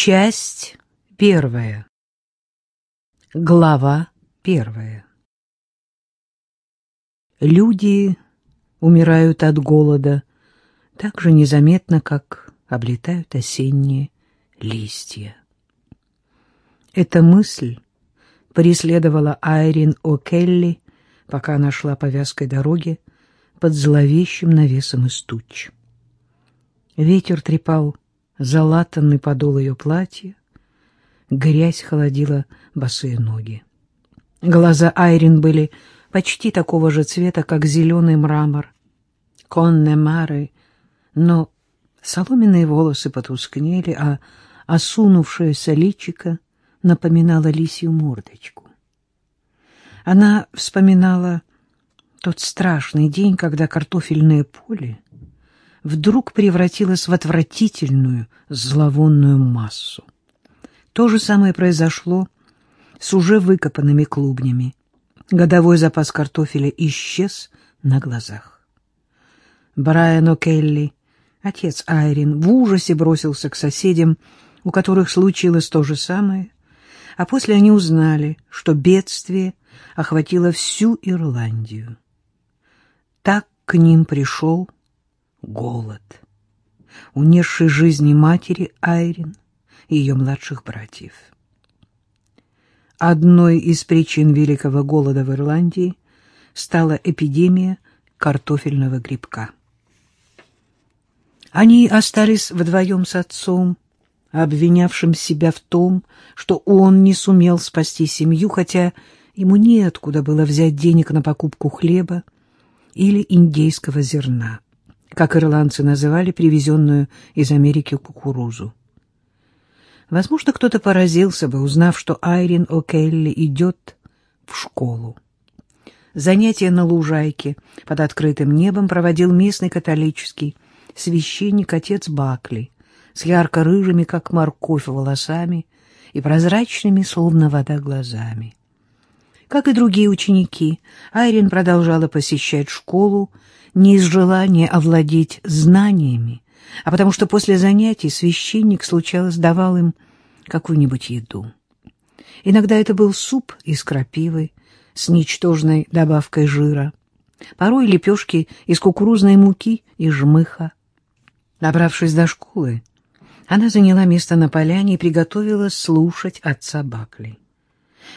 Часть первая. Глава первая. Люди умирают от голода так же незаметно, как облетают осенние листья. Эта мысль преследовала Айрин О'Келли, пока она шла по вязкой дороге под зловещим навесом из туч. Ветер трепал залатанный подол ее платья, грязь холодила босые ноги. Глаза Айрин были почти такого же цвета, как зеленый мрамор, конне мары, но соломенные волосы потускнели, а осунувшееся личико напоминало лисью мордочку. Она вспоминала тот страшный день, когда картофельное поле вдруг превратилось в отвратительную зловонную массу. То же самое произошло с уже выкопанными клубнями. Годовой запас картофеля исчез на глазах. Брайан О'Келли, отец Айрин, в ужасе бросился к соседям, у которых случилось то же самое, а после они узнали, что бедствие охватило всю Ирландию. Так к ним пришел голод, унесший жизни матери Айрин и ее младших братьев. Одной из причин великого голода в Ирландии стала эпидемия картофельного грибка. Они остались вдвоем с отцом, обвинявшим себя в том, что он не сумел спасти семью, хотя ему неоткуда было взять денег на покупку хлеба или индейского зерна как ирландцы называли привезенную из Америки кукурузу. Возможно, кто-то поразился бы, узнав, что Айрин О'Келли идет в школу. Занятия на лужайке под открытым небом проводил местный католический священник-отец Бакли с ярко-рыжими, как морковь, волосами и прозрачными, словно вода, глазами. Как и другие ученики, Айрин продолжала посещать школу не из желания овладеть знаниями, а потому что после занятий священник, случалось, давал им какую-нибудь еду. Иногда это был суп из крапивы с ничтожной добавкой жира, порой лепешки из кукурузной муки и жмыха. Добравшись до школы, она заняла место на поляне и приготовилась слушать отца Бакли.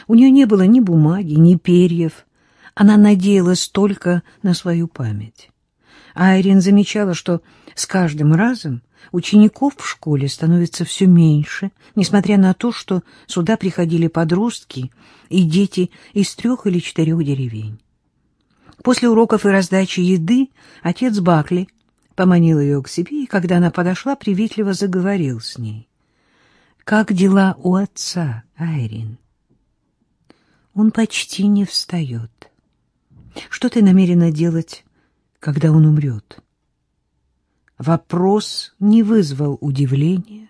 У нее не было ни бумаги, ни перьев, она надеялась только на свою память. Айрин замечала, что с каждым разом учеников в школе становится все меньше, несмотря на то, что сюда приходили подростки и дети из трех или четырех деревень. После уроков и раздачи еды отец Бакли поманил ее к себе, и когда она подошла, приветливо заговорил с ней. «Как дела у отца, Айрин?» «Он почти не встает». Что ты намерена делать, когда он умрет? Вопрос не вызвал удивления.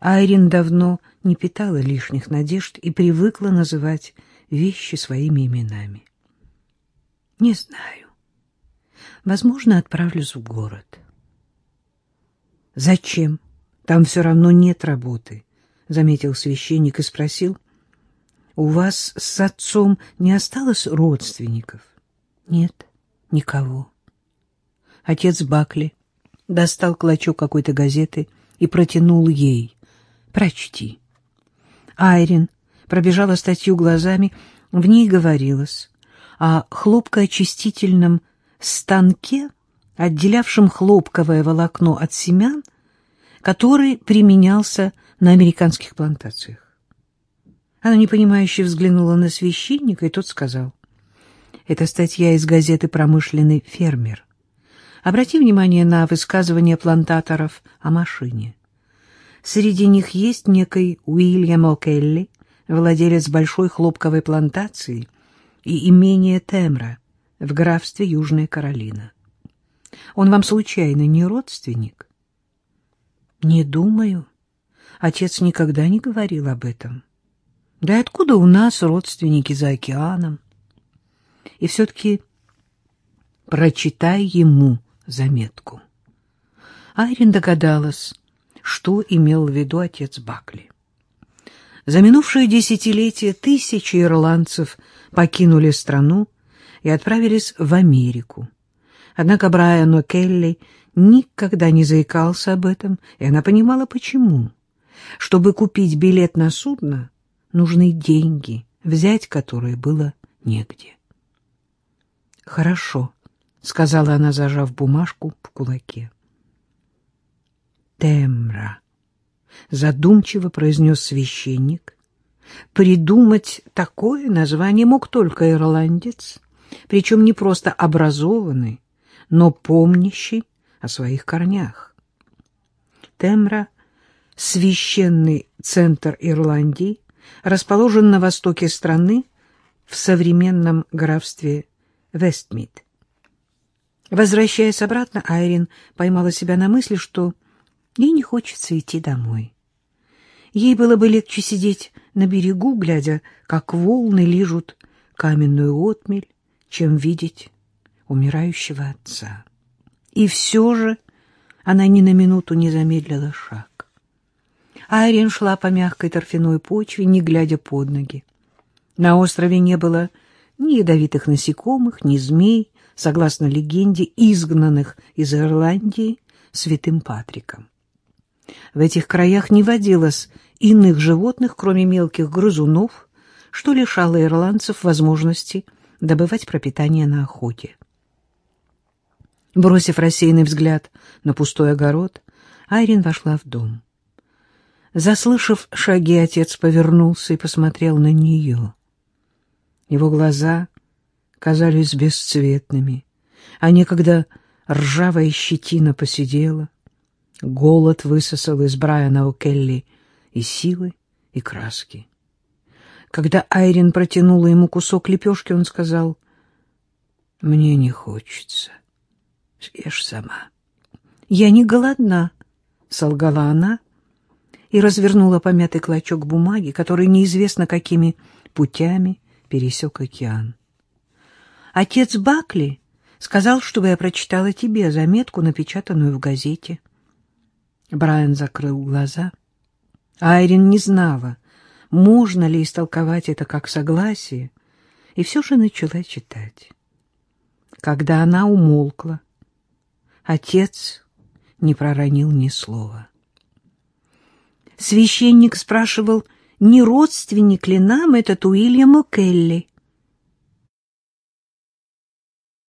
Айрин давно не питала лишних надежд и привыкла называть вещи своими именами. Не знаю. Возможно, отправлюсь в город. Зачем? Там все равно нет работы, — заметил священник и спросил. У вас с отцом не осталось родственников? — нет, никого. Отец Бакли достал клочок какой-то газеты и протянул ей. «Прочти». Айрин пробежала статью глазами, в ней говорилось о хлопкоочистительном станке, отделявшем хлопковое волокно от семян, который применялся на американских плантациях. Она непонимающе взглянула на священника, и тот сказал, это статья из газеты «Промышленный фермер». Обрати внимание на высказывания плантаторов о машине. Среди них есть некий Уильям О'Келли, владелец большой хлопковой плантации и имения Темра в графстве Южная Каролина. Он вам случайно не родственник? Не думаю. Отец никогда не говорил об этом. Да откуда у нас родственники за океаном? и все-таки прочитай ему заметку. Айрин догадалась, что имел в виду отец Бакли. За минувшие десятилетия тысячи ирландцев покинули страну и отправились в Америку. Однако Брайан О'Келли никогда не заикался об этом, и она понимала, почему. Чтобы купить билет на судно, нужны деньги, взять которые было негде. «Хорошо», — сказала она, зажав бумажку в кулаке. «Темра», — задумчиво произнес священник. Придумать такое название мог только ирландец, причем не просто образованный, но помнящий о своих корнях. Темра — священный центр Ирландии, расположен на востоке страны в современном графстве Вестмид. Возвращаясь обратно, Айрин поймала себя на мысли, что ей не хочется идти домой. Ей было бы легче сидеть на берегу, глядя, как волны лижут каменную отмель, чем видеть умирающего отца. И все же она ни на минуту не замедлила шаг. Айрин шла по мягкой торфяной почве, не глядя под ноги. На острове не было ни ядовитых насекомых, ни змей, согласно легенде, изгнанных из Ирландии святым Патриком. В этих краях не водилось иных животных, кроме мелких грызунов, что лишало ирландцев возможности добывать пропитание на охоте. Бросив рассеянный взгляд на пустой огород, Айрин вошла в дом. Заслышав шаги, отец повернулся и посмотрел на нее. Его глаза казались бесцветными, а некогда ржавая щетина посидела. Голод высосал из Брайана О'Келли и силы, и краски. Когда Айрин протянула ему кусок лепешки, он сказал, «Мне не хочется». Съешь сама. Я не голодна, солгала она и развернула помятый клочок бумаги, который неизвестно какими путями пересек океан. Отец Бакли сказал, чтобы я прочитала тебе заметку, напечатанную в газете. Брайан закрыл глаза. Айрин не знала, можно ли истолковать это как согласие, и все же начала читать. Когда она умолкла, Отец не проронил ни слова. Священник спрашивал, не родственник ли нам этот Уильям О'Келли.